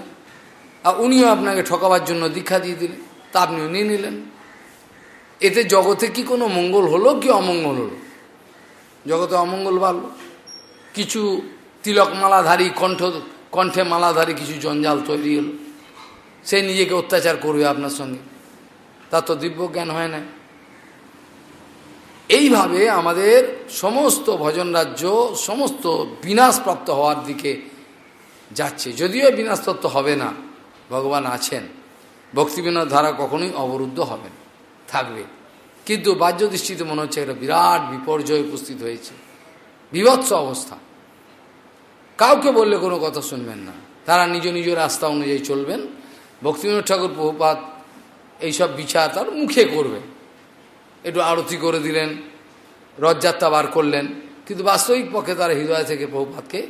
আর উনিও আপনাকে ঠকাবার জন্য দীক্ষা দিয়ে দিলেন, তা আপনিও নিয়ে নিলেন। এতে জগতে কি কোনো মঙ্গল হলো কি অমঙ্গল হলো? জগতে অমঙ্গল বাড়ল। কিছু তিলক মালাধারী কণ্ঠ, কণ্ঠে মালাধারী কিছু জঞ্জাল তৈরি হলো। সে নিজেকে অত্যাচার করবে আপনার সঙ্গে। তা তো দিব্য জ্ঞান হয় না। এইভাবে আমাদের সমস্ত ভজন রাজ্য, সমস্ত বিনাশপ্রাপ্ত হওয়ার দিকে যাচ্ছে। যদিও বিনাশতত্ত্ব হবে না, ভগবান আছেন। ভক্তিবিনোদ ধারা কখনোই অবরুদ্ধ হবে থাকবে। কিন্তু বাহ্য দৃষ্টিতে মনে হচ্ছে একটা বিরাট বিপর্যয় উপস্থিত হয়েছে, বিভৎস অবস্থা। কাউকে বললে কোনো কথা শুনবেন না। তারা নিজ নিজ রাস্তা অনুযায়ী চলবেন। ভক্তিবিনোদ ঠাকুর প্রভুপাত এইসব বিচার তার মুখে করবে। একটু আরতি করে দিলেন, রথযাত্রা বার করলেন। কিন্তু বাস্তবিক পক্ষে তারা হৃদয় থেকে প্রভুপাতকে,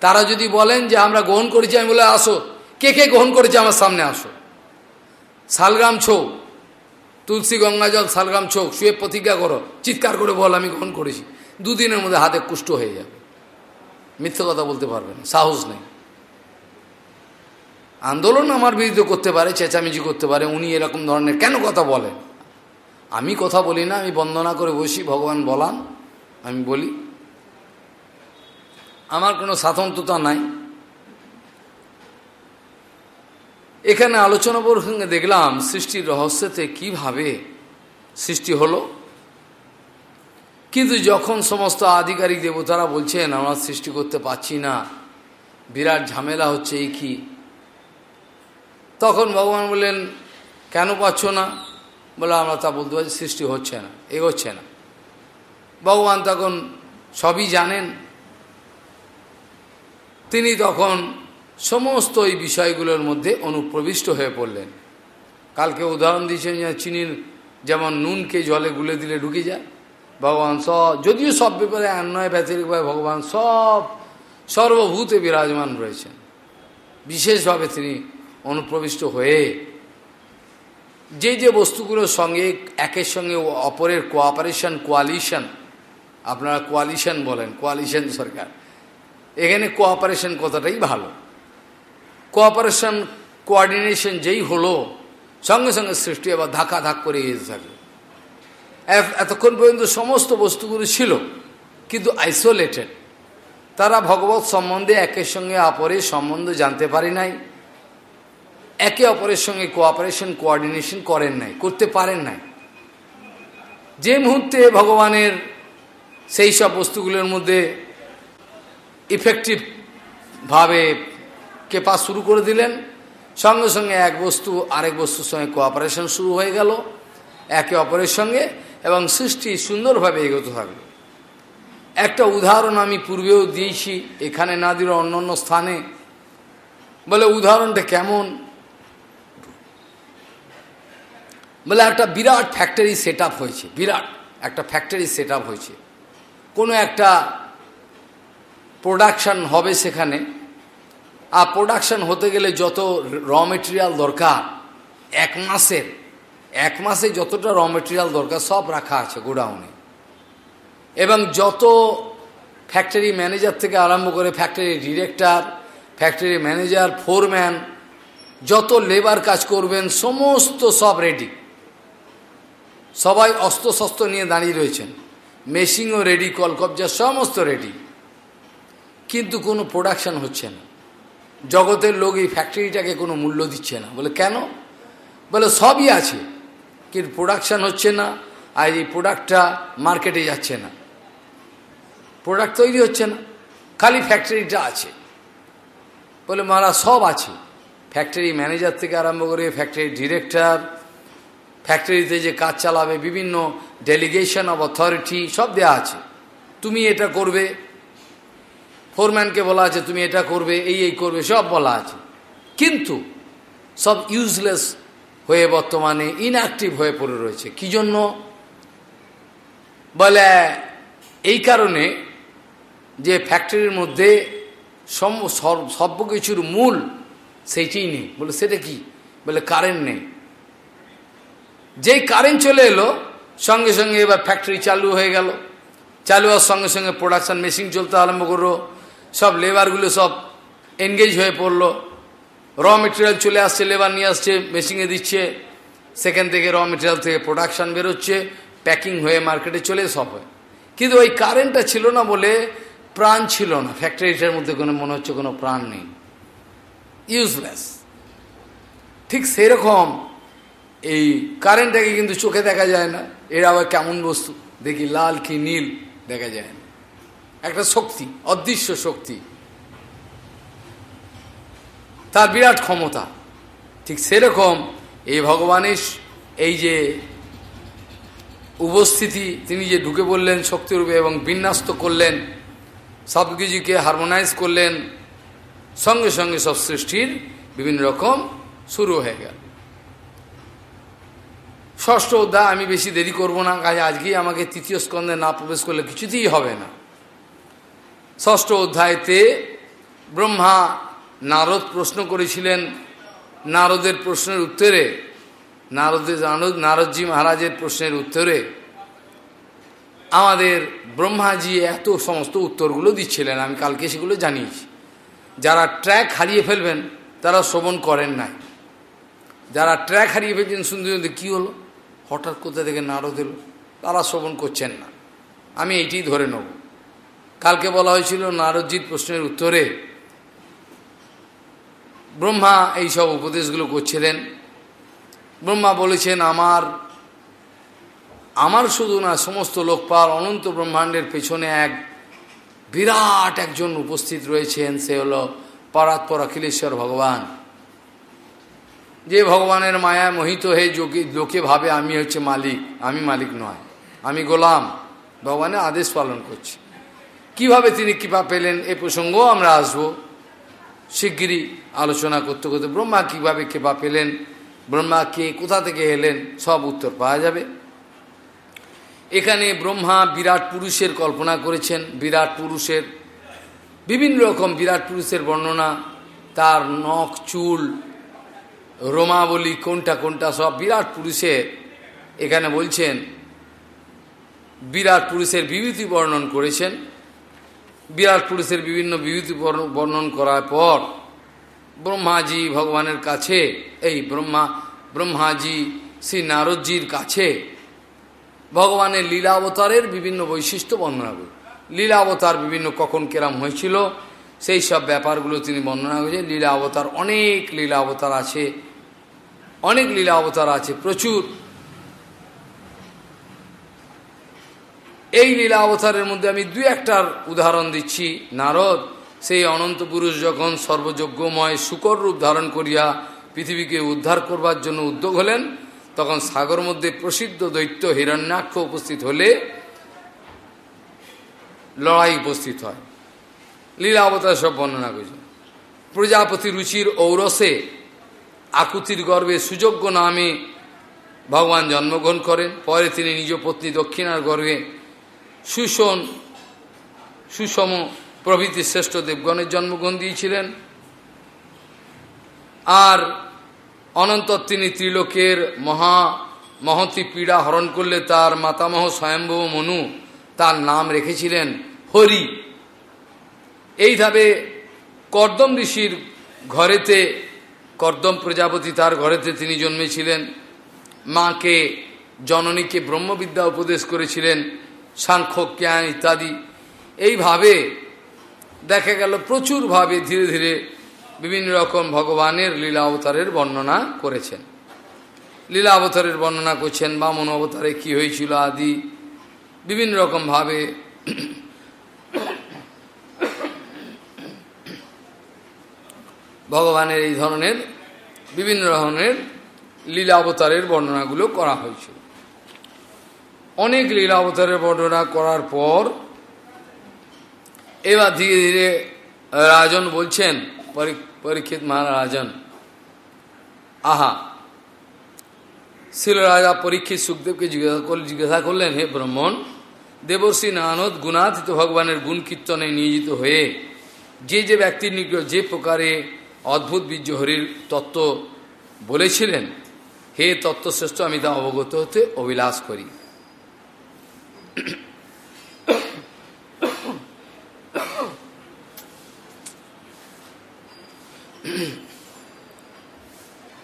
তারা যদি বলেন যে আমরা গ্রহণ করেছি, আমি বলে আসো। কে কে গ্রহণ করেছে আমার সামনে আসো। শালগ্রাম ছৌ তুলসী গঙ্গাজল শালগ্রাম ছৌ শুয়ে প্রতিজ্ঞা করো, চিৎকার করে বল, আমি গ্রহণ করেছি। দুদিনের মধ্যে হাতে কুষ্ঠ হয়ে যাবে। মিথ্যে কথা বলতে পারবে না, সাহস নেই। আন্দোলন আমার বিরুদ্ধে করতে পারে, চেঁচামেচি করতে পারে, উনি এরকম ধরনের কেন কথা বলেন? আমি কথা বলি না, আমি বন্দনা করে বসি, ভগবান বলান, আমি বলি, আমার কোনো স্বাতন্ত্রতা নাই। এখানে আলোচনা প্রসঙ্গে দেখলাম সৃষ্টির রহস্যতে কীভাবে সৃষ্টি হলো। কিন্তু যখন সমস্ত আধিকারিক দেবতারা বলছেন, আমরা সৃষ্টি করতে পারছি না, বিরাট ঝামেলা হচ্ছে এই কি? তখন ভগবান বললেন, কেন পাচ্ছ না? বলে আমরা তা বলতে পারছি সৃষ্টি হচ্ছে না, এগোচ্ছে না। ভগবান তখন সবই জানেন। তিনি তখন সমস্ত এই বিষয়গুলোর মধ্যে অনুপ্রবিষ্ট হয়ে পড়লেন। কালকে উদাহরণ দিয়েছেন যে চিনির যেমন নুনকে জলে গুলে দিলে ঢুকে যায়। ভগবান সব, যদিও সব ব্যাপারে অন্যায় ব্যতিরিকভাবে ভগবান সব, সর্বভূতে বিরাজমান রয়েছেন। বিশেষভাবে তিনি অনুপ্রবিষ্ট হয়ে যে যে বস্তুগুলোর সঙ্গে একের সঙ্গে অপরের কোঅপারেশন কোয়ালিশন আপনারা কোয়ালিশন বলেন কোয়ালিশন সরকার, এখানে কোঅপারেশন কথাটাই ভালো? কোঅপারেশন কোয়ার্ডিনেশন যেই হলো, সঙ্গে সঙ্গে সৃষ্টি আবার ধাক্কা ধাক করে এসে থাকে। এতক্ষণ পর্যন্ত সমস্ত বস্তুগুলো ছিল, কিন্তু আইসোলেটেড তারা ভগবত সম্বন্ধে একের সঙ্গে অপরের সম্বন্ধ জানতে পারি নাই। একে অপরের সঙ্গে কোঅপারেশন কোঅর্ডিনেশন করেন নাই, করতে পারেন নাই। যে মুহূর্তে ভগবানের সেই সব বস্তুগুলোর মধ্যে ইফেক্টিভভাবে কেপা শুরু করে দিলেন, সঙ্গে সঙ্গে এক বস্তু, আরেক বস্তুর সঙ্গে কোঅপারেশন শুরু হয়ে গেল, একে অপরের সঙ্গে, এবং সৃষ্টি সুন্দরভাবে এগোতে থাকল। একটা উদাহরণ আমি পূর্বেও দিয়েছি, এখানে না দিল অন্য অন্য স্থানে। বলে, উদাহরণটা কেমন? বলে একটা বিরাট ফ্যাক্টরি সেট হয়েছে, বিরাট একটা ফ্যাক্টরি সেট হয়েছে। কোনো একটা প্রোডাকশান হবে সেখানে। আর প্রোডাকশান হতে গেলে যত র মেটেরিয়াল দরকার, এক মাসের, এক মাসে যতটা র মেটেরিয়াল দরকার সব রাখা আছে গোডাউনে এবং যত ফ্যাক্টরি ম্যানেজার থেকে আরম্ভ করে factory director factory manager foreman যত লেবার কাজ করবেন, সমস্ত সব রেডি সবাই অস্ত্র শস্ত্র নিয়ে দাঁড়িয়ে রয়েছেন। মেশিনও রেডি, কলকবজা সমস্ত রেডি। কিন্তু কোনো প্রোডাকশন হচ্ছে না। জগতের লোক এই ফ্যাক্টরিটাকে কোনো মূল্য দিচ্ছে না। বলে কেন? বলে সবই আছে, কিন্তু প্রোডাকশান হচ্ছে না আর এই প্রোডাক্টটা মার্কেটে যাচ্ছে না। প্রোডাক্ট তৈরি হচ্ছে না, খালি ফ্যাক্টরিটা আছে। বলে মারা সব আছে। ফ্যাক্টরি ম্যানেজার থেকে আরম্ভ করে ফ্যাক্টরির ডিরেক্টর ফ্যাক্টরিতে যে কাজ চালাবে, বিভিন্ন ডেলিগেশন অব অথরিটি সব দেয়া আছে। তুমি এটা করবে ফোরম্যানকে বলা আছে, তুমি এটা করবে, এই এই করবে, সব বলা আছে। কিন্তু সব ইউজলেস হয়ে বর্তমানে ইনঅ্যাক্টিভ হয়ে পড়ে রয়েছে। কি জন্য বলে, এই কারণে যে ফ্যাক্টরির মধ্যে সব কিছুর মূল সেইটাই নেই। বলে, সেটা কি? বলে কারেন্ট নেই। যেই কারেন্ট চলে এলো, সঙ্গে সঙ্গে এবার ফ্যাক্টরি চালু হয়ে গেল। চালু হওয়ার সঙ্গে সঙ্গে প্রোডাকশান মেশিন চলতে আরম্ভ করল। সব লেবারগুলো সব এনগেজ হয়ে পড়ল। র মেটেরিয়াল চলে আসছে লেবার নিয়ে আসছে মেশিনে দিচ্ছে। সেখান থেকে র মেটেরিয়াল থেকে প্রোডাকশান বেরোচ্ছে প্যাকিং হয়ে মার্কেটে চলে সব হয়। কিন্তু ওই কারেন্টটা ছিল না বলে প্রাণ ছিল না। ফ্যাক্টরিটার মধ্যে কোনো, মনে হচ্ছে কোনো প্রাণ নেই। ইউজলেস ঠিক সেরকম এই কারেন্টটাকে কিন্তু চোখে দেখা যায় না, এর আবার কেমন বস্তু? দেখি লাল কি নীল দেখা যায় না। একটা শক্তি, অদৃশ্য শক্তি। তার বিরাট ক্ষমতা। ঠিক সেরকম এই ভগবানের এই যে উপস্থিতি, তিনি যে ঢুকে বললেন শক্তিরূপে এবং বিন্যাস্ত করলেন সব কিছুকে হারমোনাইজ করলেন, সঙ্গে সঙ্গে সব সৃষ্টির বিভিন্ন রকম শুরু হয়ে গেল। ষষ্ঠ অধ্যায়, আমি বেশি দেরি করব না, কাজে আজকেই আমাকে তৃতীয় স্কন্ধে না প্রবেশ করলে কিছুতেই হবে না। ষষ্ঠ অধ্যায়তে ব্রহ্মা নারদ প্রশ্ন করেছিলেন, নারদের প্রশ্নের উত্তরে নারদের নারদজি মহারাজের প্রশ্নের উত্তরে, আমাদের ব্রহ্মাজি এত সমস্ত উত্তরগুলো দিচ্ছিলেন, আমি কালকে সেগুলো জানিয়েছি। যারা ট্র্যাক হারিয়ে ফেলবেন, তারা শ্রবণ করেন নাই। যারা ট্র্যাক হারিয়ে ফেলছেন শুনতে কী হলো? হঠাৎ কোথা থেকে নারদ এলো তারা শ্রবণ করছেন না। আমি এইটি ধরে নেব। কালকে বলা হয়েছিল নারদজিৎ প্রশ্নের উত্তরে ব্রহ্মা এই সব উপদেশগুলো করছিলেন। ব্রহ্মা বলেছেন, আমার আমার শুধু না, সমস্ত লোকপাল অনন্ত ব্রহ্মাণ্ডের পেছনে এক বিরাট একজন উপস্থিত রয়েছেন। সে হল পরাৎপর অখিলেশ্বর ভগবান। যে ভগবানের মায়া মোহিত হয়ে যোগী লোকে ভাবে, আমি হচ্ছে মালিক। আমি মালিক নয়। আমি গোলাম। ভগবানের আদেশ পালন করছি। কীভাবে তিনি কৃপা পেলেন এ প্রসঙ্গও আমরা আসব। শিগগিরই আলোচনা করতে করতে ব্রহ্মা কীভাবে কৃপা পেলেন, ব্রহ্মা কে কোথা থেকে এলেন, সব উত্তর পাওয়া যাবে। এখানে ব্রহ্মা বিরাট পুরুষের কল্পনা করেছেন। বিরাট পুরুষের বিভিন্ন রকম বিরাট পুরুষের বর্ণনা। তার নখ, চুল রোমাবলী কোনটা কোনটা? সব বিরাট পুরুষের এখানে বলছেন, বিরাট পুরুষের বিভূতি বর্ণন করেছেন। বিরাট পুরুষের বিভিন্ন বিভূতি বর্ণন করার পর ব্রহ্মাজি ভগবানের কাছে, এই ব্রহ্মা, ব্রহ্মাজি শ্রী নারদজির কাছে ভগবানের লীলাবতারের বিভিন্ন বৈশিষ্ট্য বর্ণনা করেন লীলাবতার বিভিন্ন কখন কেরাম হয়েছিল, সেই সব ব্যাপারগুলো তিনি বর্ণনা করেছেন। লীলা অবতার অনেক লীলা অবতার আছে। অনেক লীলা অবতার আছে, প্রচুর। এই লীলা অবতারের মধ্যে আমি দু একটার উদাহরণ দিচ্ছি। নারদ, সেই অনন্ত পুরুষ যখন সর্বযজ্ঞময় শুকর রূপ ধারণ করিয়া পৃথিবীকে উদ্ধার করবার জন্য উদ্যোগ হলেন, তখন সাগর মধ্যে প্রসিদ্ধ দৈত্য হিরণ্যাক্ষ উপস্থিত হলে লড়াই উপস্থিত হয়। লীলা অবতার সব বর্ণনা করেছে প্রজাপতি রুচির ঔরসে আকুতির গর্বে সুযোগ্য নামে ভগবান জন্মগ্রহণ করেন। পরে তিনি নিজ পত্নী দক্ষিণার গর্বে সুষণ, সুষম প্রভৃতি শ্রেষ্ঠ দেবগণের জন্মগ্রহণ দিয়েছিলেন। আর অনন্তর তিনি ত্রিলোকের মহা মহতি পীড়া হরণ করলে তার মাতামহ স্বয়ম্ভব মনু তার নাম রেখেছিলেন হরি। এইভাবে কর্দম ঋষির ঘরেতে কর্দম প্রজাপতি তার ঘরেতে তিনি জন্মেছিলেন। মাকে, জননীকে ব্রহ্মবিদ্যা উপদেশ করেছিলেন, সাংখ্য, জ্ঞান ইত্যাদি। এইভাবে দেখা গেল প্রচুরভাবে ধীরে ধীরে বিভিন্ন রকম ভগবানের লীলা অবতারের বর্ণনা করেছেন। লীলা অবতারের বর্ণনা করছেন, বামন অবতারে কি হয়েছিল আদি, বিভিন্ন রকমভাবে ভগবানের এই ধরনের, বিভিন্ন ধরনের লীলা অবতারের বর্ণনাগুলো করা হয়েছিল অনেক লীলা অবতারের বর্ণনা করার পর, এবার ধীরে ধীরে রাজন বলছেন পরীক্ষিত মহারাজন, আহা শিল রাজা পরীক্ষিত সুখদেবকে জিজ্ঞাসা করলেন, হে ব্রহ্মণ দেবশ্রী নানদ গুণাতীত ভগবানের গুণ কীর্তনে নিয়োজিত হয়ে, যে যে ব্যক্তির নিগ্রহ যে প্রকারে অদ্ভুত বীর্য হরির তত্ত্ব বলেছিলেন, হে তত্ত্বশ্রেষ্ঠ, আমি তা অবগত হতে অভিলাষ করি।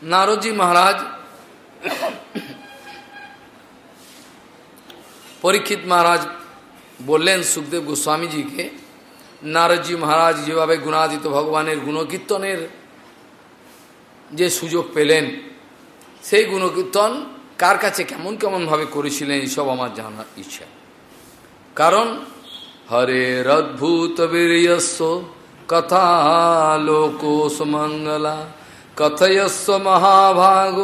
নারদজি মহারাজ পরীক্ষিত মহারাজ বললেন, সুখদেব গোস্বামীজিকে নারদজি মহারাজ যেভাবে গুণাদিত ভগবানের গুণকীর্তনের যে সুযোগ পেলেন, সেই গুণকীর্তন কার কাছে কেমন কেমনভাবে করেছিলেন এইসব আমার জানার ইচ্ছা। কারণ হরে অদ্ভুত কথা লোকোসমঙ্গলা কথয়স্ব মহাভাগ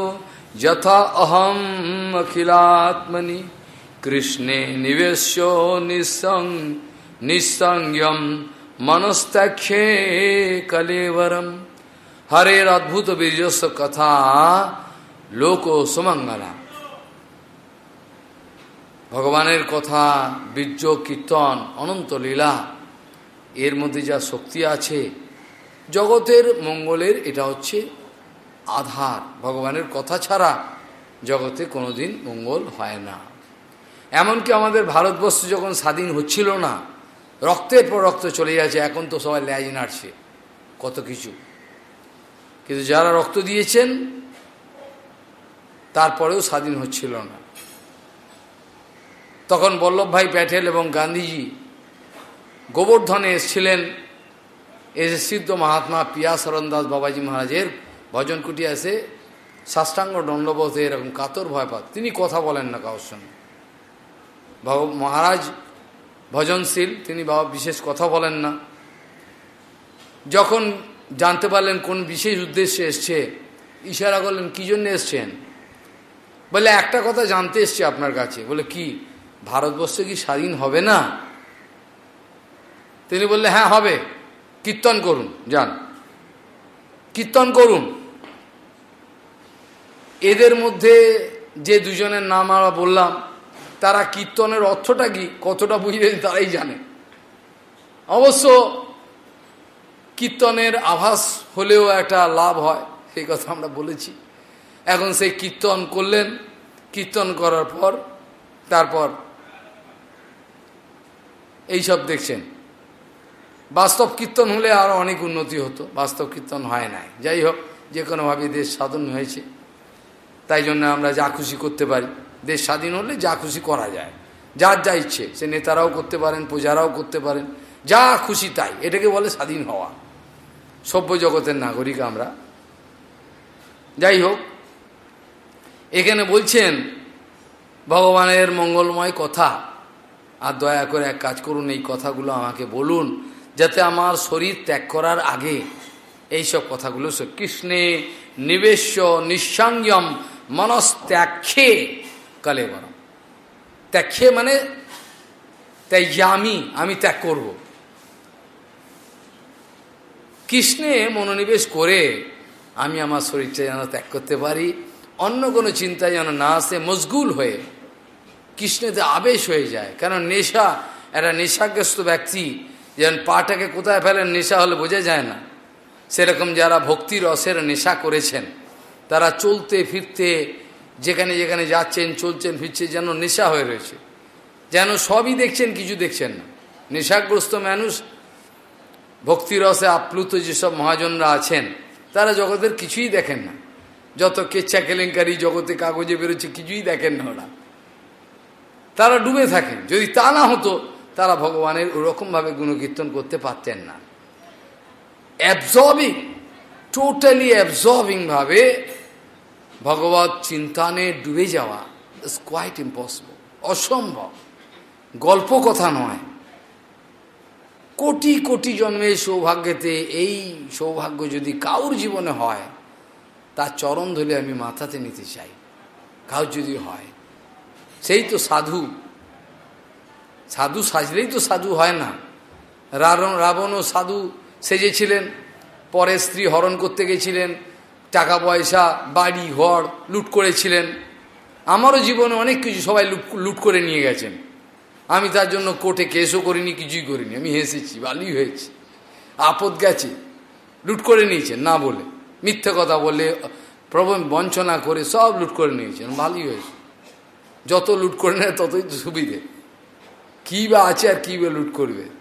যথা অহম অখিলাত্মনি, কৃষ্ণে নিবেশ্য নিঃসং নিঃসংযম মনস্তাক্ষে কলেবরম। হরের অদ্ভুত বীর্যস্ব কথা, লোক সুমঙ্গলা। ভগবানের কথা, বীর্য, কীর্তন, অনন্ত লীলা, এর মধ্যে যা শক্তি আছে, জগতের মঙ্গলের এটা হচ্ছে আধার। ভগবানের কথা ছাড়া জগতে কোনোদিন মঙ্গল হয় না। এমনকি আমাদের ভারতবর্ষ যখন স্বাধীন হচ্ছিল না রক্তের পর রক্ত চলে যাচ্ছে, এখন তো সবাই ল্যাজ নাড়ছে, কত কিছু। কিন্তু যারা রক্ত দিয়েছেন, তারপরেও স্বাধীন হচ্ছিল না। তখন বল্লভভাই প্যাটেল এবং গান্ধীজি গোবর্ধনে এসছিলেন, এসে সিদ্ধ মহাত্মা পিয়া শরণ দাস বাবাজি মহারাজের ভজন কুটি এসে সাষ্টাঙ্গ দণ্ডবোধে এরকম কাতর ভয় পাত তিনি কথা বলেন না কারোর সঙ্গে। মহারাজ ভজনশীল, তিনি বিশেষ কথা বলেন না। যখন জানতে পারলেন কোন বিশেষ উদ্দেশ্যে এসছে, ইশারা করলেন, কী জন্য এসছেন? বলে, একটা কথা জানতে এসছে আপনার কাছে। বলে, কি, ভারতবর্ষ কি স্বাধীন হবে না? তিনি বললে হ্যাঁ হবে। কীর্তন করুন, যান। কীর্তন করুন। এদের মধ্যে যে দুজনের নাম আমরা বললাম তারা কীর্তনের অর্থটা কি? কতটা বুঝলেন তারাই জানে। অবশ্য কীর্তনের আভাস হলেও একটা লাভ হয়, সেই কথা আমরা বলেছি। এখন সেই কীর্তন করলেন, কীর্তন করার পর, তারপর এইসব দেখছেন। বাস্তব কীর্তন হলে আরও অনেক উন্নতি হতো, বাস্তব কীর্তন হয় নাই। যাই হোক যে কোনোভাবে দেশ সাধন হয়েছে। তাই জন্য আমরা যা খুশি করতে পারি। দেশ স্বাধীন হলে যা খুশি করা যায়। যার যা ইচ্ছে, সে নেতারাও করতে পারেন প্রজারাও করতে পারেন, যা খুশি তাই। এটাকে বলে স্বাধীন হওয়া। সভ্য জগতের নাগরিক আমরা। যাই হোক, এখানে বলছেন, ভগবানের মঙ্গলময় কথা। আর দয়া করে এক কাজ করুন, এই কথাগুলো আমাকে বলুন, যাতে আমার শরীর ত্যাগ করার আগে এইসব কথাগুলো কৃষ্ণে নিবেশ্য নিঃসংযম মনস্ত্যাক্ষে কলেবরম ত্যাক্ষে মানে তাই আমি আমি ত্যাগ করব। কৃষ্ণে মনোনিবেশ করে আমি আমার শরীরটা যেন ত্যাগ করতে পারি, অন্য কোনো চিন্তা যেন না আসে মজগুল হয়ে কৃষ্ণেতে আবেশ হয়ে যায়। কারণ নেশা, একটা নেশাগ্রস্ত ব্যক্তি যেন পাটাকে কোথায় ফেলেন, নেশা হলে বোঝা যায় না। সেরকম যারা ভক্তি রসের নেশা করেছেন, তারা চলতে ফিরতে যেখানে যেখানে যাচ্ছেন, চলছেন ফিরছে যেন নেশা হয়ে রয়েছে। যেন সবই দেখছেন, কিছু দেখছেন না। নেশাগ্রস্ত মানুষ ভক্তিরসে আপ্লুত যেসব মহাজনরা আছেন, তারা জগতের কিছুই দেখেন না। যত কেচ্ছা কেলেঙ্কারি জগতে কাগজে বেরোচ্ছে, কিছুই দেখেন না ওরা। তারা ডুবে থাকেন। যদি তা না হতো, তারা ভগবানের ওরকমভাবে গুণকীর্তন করতে পারতেন না। অ্যাবজর্বিং টোটালি অ্যাবজর্বিংভাবে ভগবত চিন্তানে ডুবে যাওয়া ইস কোয়াইট ইম্পসিবল অসম্ভব। গল্প কথা নয়। কোটি কোটি জন্মের সৌভাগ্যেতে এই সৌভাগ্য যদি কাউর জীবনে হয়, তার চরণ ধরে আমি মাথাতে নিতে চাই। কাউ যদি হয়, সেই তো সাধু। সাধু সাজলেই তো সাধু হয় না। রাবণ, রাবণও সাধু সেজেছিলেন, পরে স্ত্রী হরণ করতে গেছিলেন টাকা পয়সা বাড়ি, ঘর লুট করেছিলেন। আমারও জীবনে অনেক কিছু সবাই লুট করে নিয়ে গেছেন। আমি তার জন্য কোর্টে কেসও করিনি, কিছুই করিনি। আমি হেসেছি, ভালোই হয়েছি। আপদ গেছে, লুট করে নিয়েছেন, না বলে। মিথ্যে কথা বলে প্রবণ বঞ্চনা করে সব লুট করে নিয়েছেন, ভালোই হয়েছে। যত লুট করে নেয় ততই তো সুবিধে। কী বা আছে আর কী বা লুট করবে?